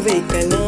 vem.